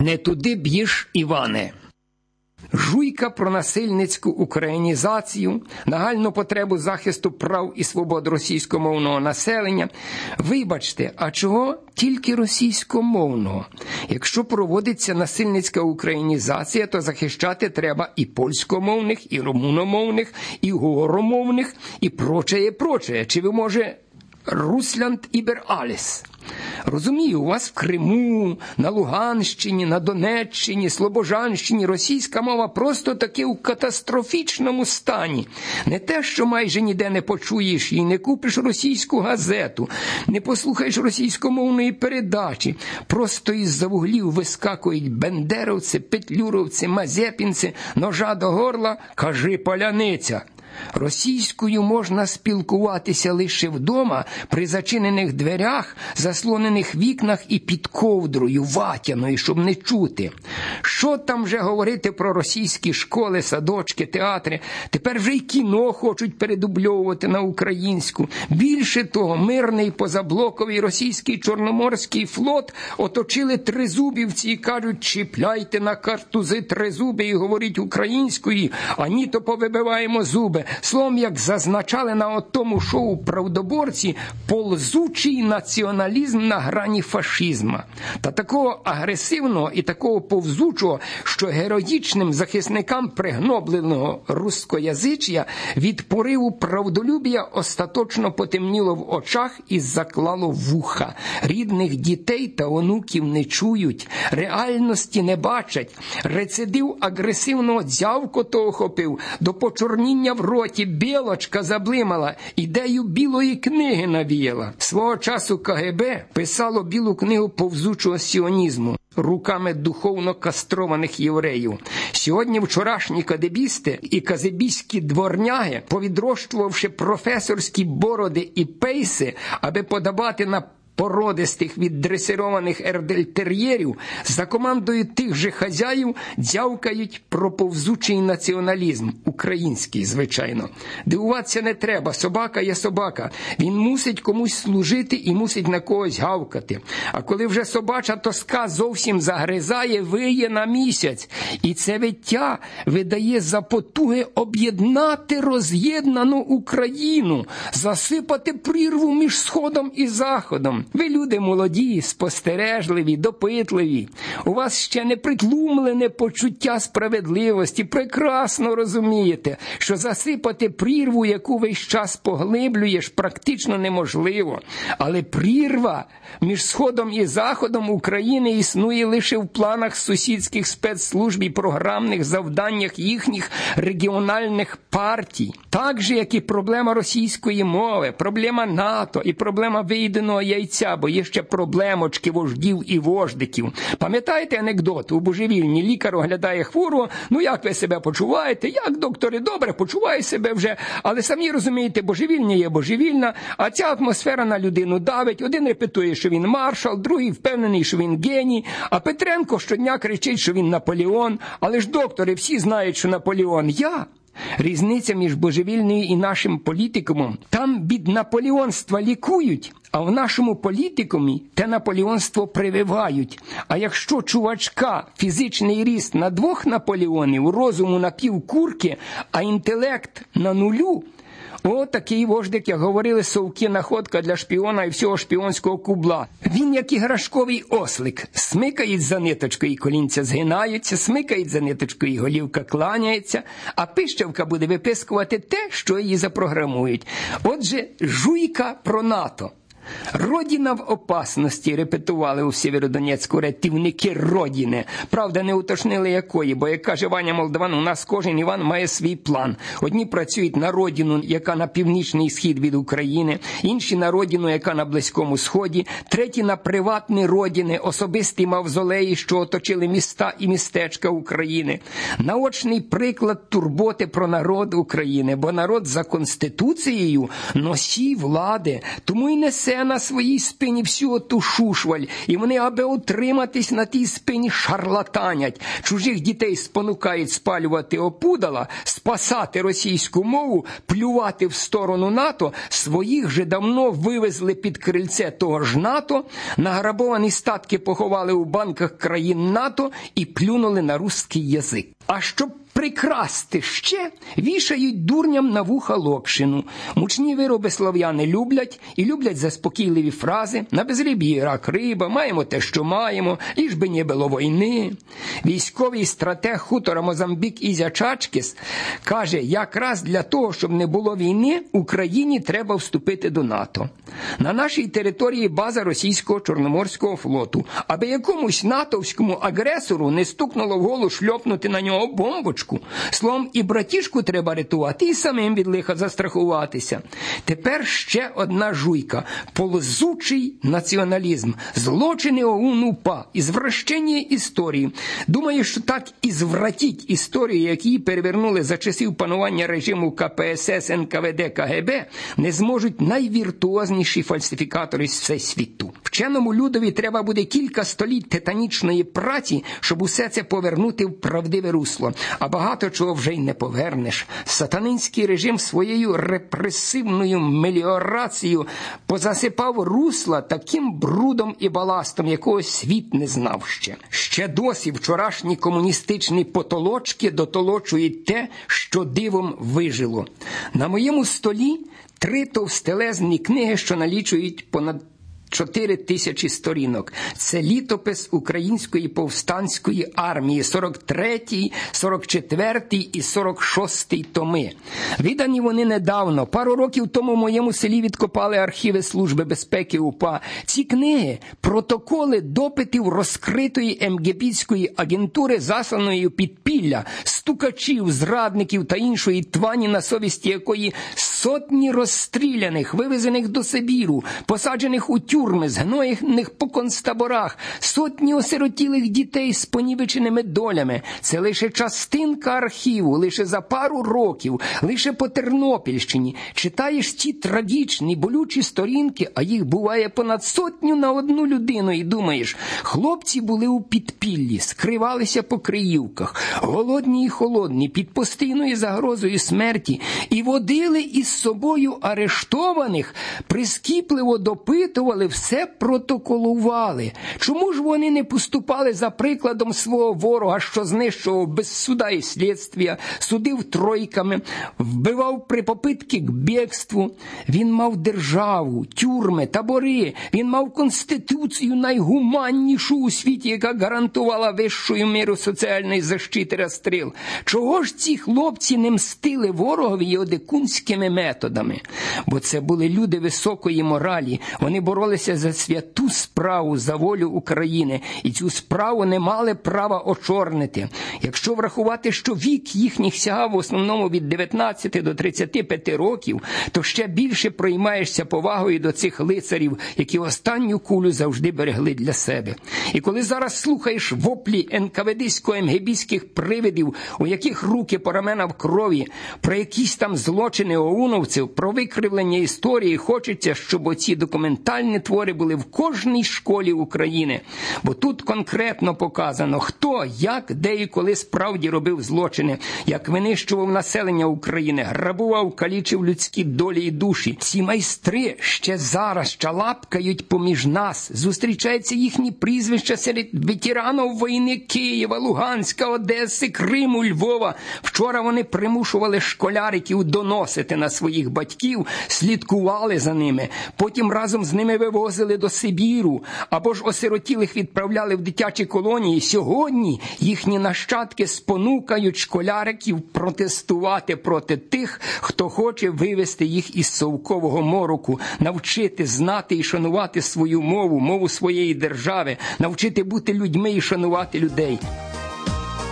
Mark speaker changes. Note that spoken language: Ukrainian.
Speaker 1: Не туди б'єш, Іване. Жуйка про насильницьку українізацію, нагальну потребу захисту прав і свобод російськомовного населення. Вибачте, а чого тільки російськомовного? Якщо проводиться насильницька українізація, то захищати треба і польськомовних, і румуномовних, і горомовних, і прочее, прочее. Чи ви може Руслянд Ібер Аліс? Розумію, у вас в Криму, на Луганщині, на Донеччині, Слобожанщині російська мова просто таки у катастрофічному стані. Не те, що майже ніде не почуєш і не купиш російську газету, не послухаєш російськомовної передачі. Просто із-за вуглів вискакують бендеровці, петлюровці, мазепінці, ножа до горла, кажи поляниця. Російською можна спілкуватися лише вдома при зачинених дверях, заслонених вікнах і під ковдрою ватяною, щоб не чути. Що там вже говорити про російські школи, садочки, театри? Тепер вже й кіно хочуть передубльовувати на українську. Більше того, мирний позаблоковий російський чорноморський флот оточили тризубівці і кажуть, чіпляйте на картузи тризуби і говоріть українською, а ні, то повибиваємо зуби. Словом, як зазначали на тому шоу правдоборці, ползучий націоналізм на грані фашизма. Та такого агресивного і такого повзучого, що героїчним захисникам пригнобленого рускоязичя від пориву правдолюбія остаточно потемніло в очах і заклало вуха. Рідних дітей та онуків не чують, реальності не бачать. Рецидив агресивного дзявкото охопив до почорніння в роті білочка заблимала, ідею білої книги навіяла. Свого часу КГБ писало білу книгу повзучого сіонізму. Руками духовно кастрованих євреїв. Сьогодні вчорашні кадебісти і казебійські дворняги, повідрощувавши професорські бороди і пейси, аби подавати на породистих віддресированих ердельтер'єрів за командою тих же хазяїв дзявкають про повзучий націоналізм, український, звичайно. Дивуватися не треба. Собака є собака. Він мусить комусь служити і мусить на когось гавкати. А коли вже собача тоска зовсім загризає, виє на місяць. І це виття видає за потуги об'єднати роз'єднану Україну, засипати прірву між Сходом і Заходом. Ви люди молоді, спостережливі, допитливі. У вас ще не притлумлене почуття справедливості. Прекрасно розумієте, що засипати прірву, яку весь час поглиблюєш, практично неможливо. Але прірва між Сходом і Заходом України існує лише в планах сусідських спецслужб і програмних завданнях їхніх регіональних партій. Так же, як і проблема російської мови, проблема НАТО і проблема вийденого яйця кінця, бо є ще проблемочки вождів і вождиків. Пам'ятаєте анекдот? У божевільні лікар оглядає хворого. Ну як ви себе почуваєте? Як доктори добре почуваю себе вже, але самі розумієте, божевільня є божевільна, а ця атмосфера на людину давить. Один репетує, що він маршал, другий впевнений, що він геній. А Петренко щодня кричить, що він Наполеон. Але ж доктори всі знають, що Наполеон я. Різниця між божевільною і нашим політикумом там від наполеонства лікують, а в нашому політикумі те наполеонство прививають. А якщо чувачка фізичний ріст на двох наполеонів, розуму на півкурки, а інтелект на нулю. О, такий вождик, як говорили, совки находка для шпіона і всього шпіонського кубла. Він, як іграшковий ослик, смикають за ниточкою, і колінця згинаються, смикають за ниточкою, і голівка кланяється, а пищавка буде випискувати те, що її запрограмують. Отже, жуйка про НАТО. Родіна в опасності репетували у Сєвєродонецьку рятівники Родіни. Правда, не уточнили якої, бо, як каже Ваня Молдаван, у нас кожен Іван має свій план. Одні працюють на родину, яка на північний схід від України, інші на родину, яка на Близькому Сході, треті на приватні родини, особисті мавзолеї, що оточили міста і містечка України. Наочний приклад турботи про народ України, бо народ за конституцією носій влади, тому й несе несе на своїй спині всю оту шушваль, і вони, аби утриматись на тій спині, шарлатанять. Чужих дітей спонукають спалювати опудала, спасати російську мову, плювати в сторону НАТО. Своїх же давно вивезли під крильце того ж НАТО, награбовані статки поховали у банках країн НАТО і плюнули на русський язик. А щоб прикрасти ще вішають дурням на вуха локшину. Мучні вироби слов'яни люблять і люблять заспокійливі фрази на безріб'ї рак риба, маємо те, що маємо, лиш би не було війни. Військовий стратег хутора Мозамбік Ізя Чачкіс каже, якраз для того, щоб не було війни, Україні треба вступити до НАТО. На нашій території база російського Чорноморського флоту, аби якомусь натовському агресору не стукнуло в голову шльопнути на нього бомбочку братішку. Словом, і братішку треба рятувати, і самим від лиха застрахуватися. Тепер ще одна жуйка ползучий націоналізм, злочини ОУН УПА, ізвращення історії. Думаю, що так і звратіть історію, які перевернули за часів панування режиму КПСС, НКВД, КГБ, не зможуть найвіртуозніші фальсифікатори з всесвіту. Вченому людові треба буде кілька століть титанічної праці, щоб усе це повернути в правдиве русло. А багато чого вже й не повернеш. Сатанинський режим своєю репресивною меліорацією позасипав русла таким брудом і баластом, якого світ не знав ще. Ще досі вчорашні комуністичні потолочки дотолочують те, що дивом вижило. На моєму столі три товстелезні книги, що налічують понад 4 тисячі сторінок. Це літопис української повстанської армії, 43, 44 і 46 томи. Видані вони недавно. Пару років тому в моєму селі відкопали архіви Служби безпеки УПА. Ці книги, протоколи допитів розкритої МГБської агентури, засланої підпілля, стукачів, зрадників та іншої твані, на совісті якої сотні розстріляних, вивезених до Сибіру, посаджених у тюрму, тюрми, згноєних по концтаборах, сотні осиротілих дітей з понівеченими долями. Це лише частинка архіву, лише за пару років, лише по Тернопільщині. Читаєш ті трагічні, болючі сторінки, а їх буває понад сотню на одну людину, і думаєш, хлопці були у підпіллі, скривалися по криївках, голодні і холодні, під постійною загрозою смерті, і водили із собою арештованих, прискіпливо допитували все протоколували. Чому ж вони не поступали за прикладом свого ворога, що знищував без суда і слідствія, судив тройками, вбивав при попитки к бігству? Він мав державу, тюрми, табори, він мав конституцію найгуманнішу у світі, яка гарантувала вищою міру соціальної защити розстріл. Чого ж ці хлопці не мстили ворогові одекунськими методами? Бо це були люди високої моралі. Вони боролися боролися за святу справу за волю України, і цю справу не мали права очорнити. Якщо врахувати, що вік їхніх сягав в основному від 19 до 35 років, то ще більше проймаєшся повагою до цих лицарів, які останню кулю завжди берегли для себе. І коли зараз слухаєш воплі НКВДсько-МГБських привидів, у яких руки по рамена в крові, про якісь там злочини оуновців, про викривлення історії, хочеться, щоб оці документальні твори були в кожній школі України, бо тут конкретно показано, хто, як, де і коли справді робив злочини, як винищував населення України, грабував, калічив людські долі і душі. Ці майстри ще зараз чалапкають поміж нас. Зустрічаються їхні прізвища серед ветеранів війни Києва, Луганська, Одеси, Криму, Львова. Вчора вони примушували школяриків доносити на своїх батьків, слідкували за ними. Потім разом з ними вивозили до Сибіру або ж осиротілих відправляли в дитячі колонії. Сьогодні їхні нащадки спонукають школяриків протестувати проти тих, хто хоче вивести їх із совкового мороку, навчити знати і шанувати свою мову, мову своєї держави, навчити бути людьми і шанувати людей.